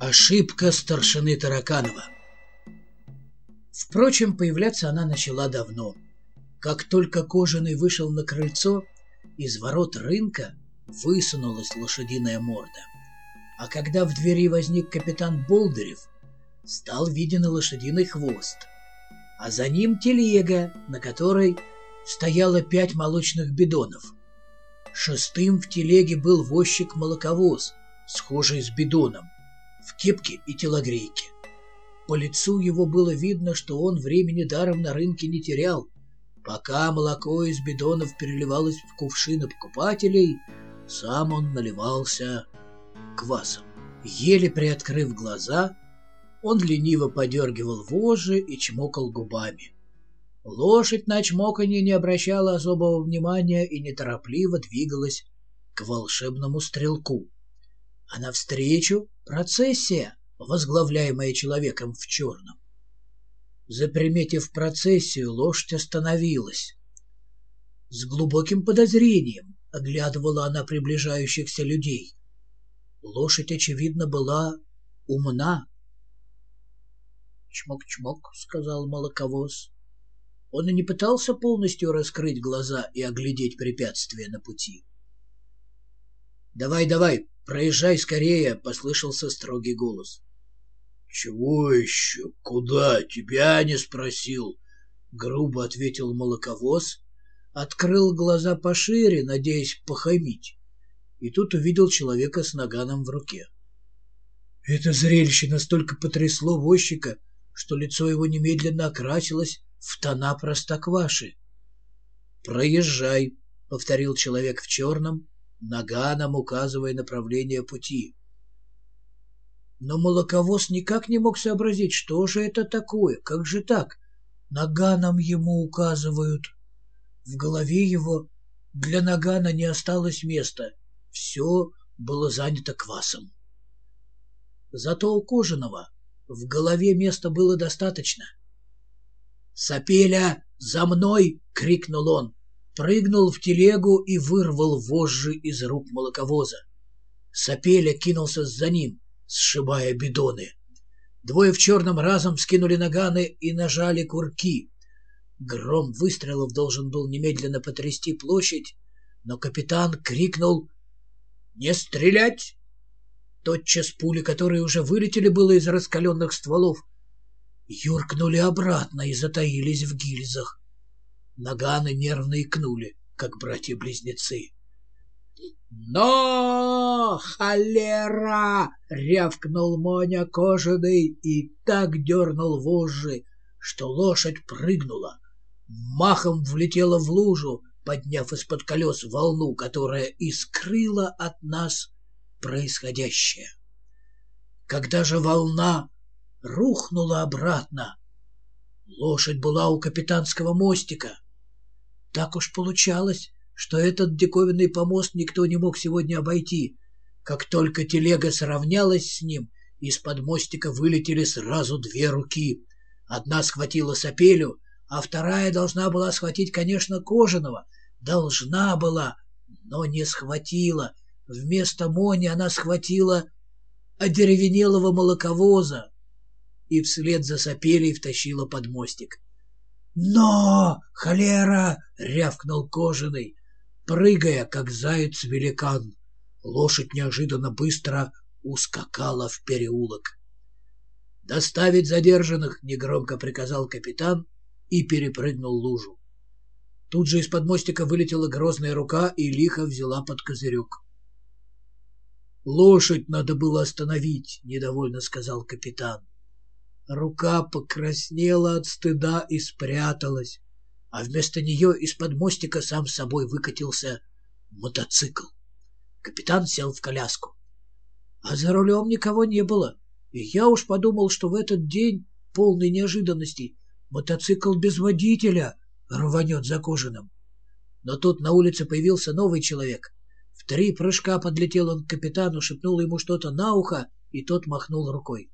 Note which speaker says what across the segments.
Speaker 1: Ошибка старшины Тараканова. Впрочем, появляться она начала давно. Как только Кожаный вышел на крыльцо, из ворот рынка высунулась лошадиная морда. А когда в двери возник капитан Болдырев, стал виден лошадиный хвост, а за ним телега, на которой стояло пять молочных бидонов. Шестым в телеге был возчик-молоковоз, схожий с бидоном — в кепке и телогрейке. По лицу его было видно, что он времени даром на рынке не терял. Пока молоко из бидонов переливалось в кувшины покупателей, сам он наливался квасом. Еле приоткрыв глаза, он лениво подергивал вожжи и чмокал губами. Лошадь на чмоканье не обращала особого внимания и неторопливо двигалась к волшебному стрелку а навстречу процессия, возглавляемая человеком в черном. Заприметив процессию, лошадь остановилась. С глубоким подозрением оглядывала она приближающихся людей. Лошадь, очевидно, была умна. «Чмок-чмок», — сказал молоковоз. Он и не пытался полностью раскрыть глаза и оглядеть препятствия на пути. «Давай, давай, проезжай скорее!» — послышался строгий голос.
Speaker 2: «Чего еще? Куда? Тебя не спросил!» — грубо ответил молоковоз,
Speaker 1: открыл глаза пошире, надеясь похамить, и тут увидел человека с наганом в руке. Это зрелище настолько потрясло возчика, что лицо его немедленно окрасилось в тона простокваши. «Проезжай», — повторил человек в черном, наганом указывая направление пути. Но молоковоз никак не мог сообразить, что же это такое, как же так? Наганом ему указывают. В голове его для нагана не осталось места. Все было занято квасом. Зато у Кожаного в голове места было достаточно. «Сапеля, за мной!» — крикнул он прыгнул в телегу и вырвал вожжи из рук молоковоза. Сапеля кинулся за ним, сшибая бидоны. Двое в черном разом скинули наганы и нажали курки. Гром выстрелов должен был немедленно потрясти площадь, но капитан крикнул «Не стрелять!» Тотчас пули, которые уже вылетели было из раскаленных стволов, юркнули обратно и затаились в гильзах. Наганы нервно икнули, как братья-близнецы. «Но, холера!» — рявкнул Моня кожаный и так дернул вожжи, что лошадь прыгнула. Махом влетела в лужу, подняв из-под колес волну, которая и скрыла от нас происходящее. Когда же волна рухнула обратно, лошадь была у капитанского мостика. Так уж получалось, что этот диковинный помост никто не мог сегодня обойти. Как только телега сравнялась с ним, из-под мостика вылетели сразу две руки. Одна схватила сапелю, а вторая должна была схватить, конечно, кожаного. Должна была, но не схватила. Вместо Мони она схватила одеревенелого молоковоза и вслед за сапелей втащила под мостик. «Но! Холера!» — рявкнул кожаный, прыгая, как заяц-великан. Лошадь неожиданно быстро ускакала в переулок. «Доставить задержанных!» — негромко приказал капитан и перепрыгнул лужу. Тут же из-под мостика вылетела грозная рука и лихо взяла под козырек. «Лошадь надо было остановить», — недовольно сказал капитан. Рука покраснела от стыда и спряталась, а вместо нее из-под мостика сам собой выкатился мотоцикл. Капитан сел в коляску. А за рулем никого не было, и я уж подумал, что в этот день, полный неожиданностей, мотоцикл без водителя рванет за кожаным. Но тут на улице появился новый человек. В три прыжка подлетел он к капитану, шепнул ему что-то на ухо, и тот махнул рукой.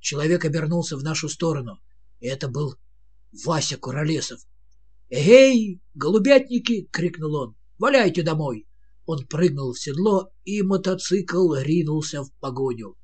Speaker 1: Человек обернулся в нашу сторону. И это был Вася Куролесов. «Эй, голубятники!» — крикнул он. «Валяйте домой!» Он прыгнул в седло, и мотоцикл ринулся в погоню.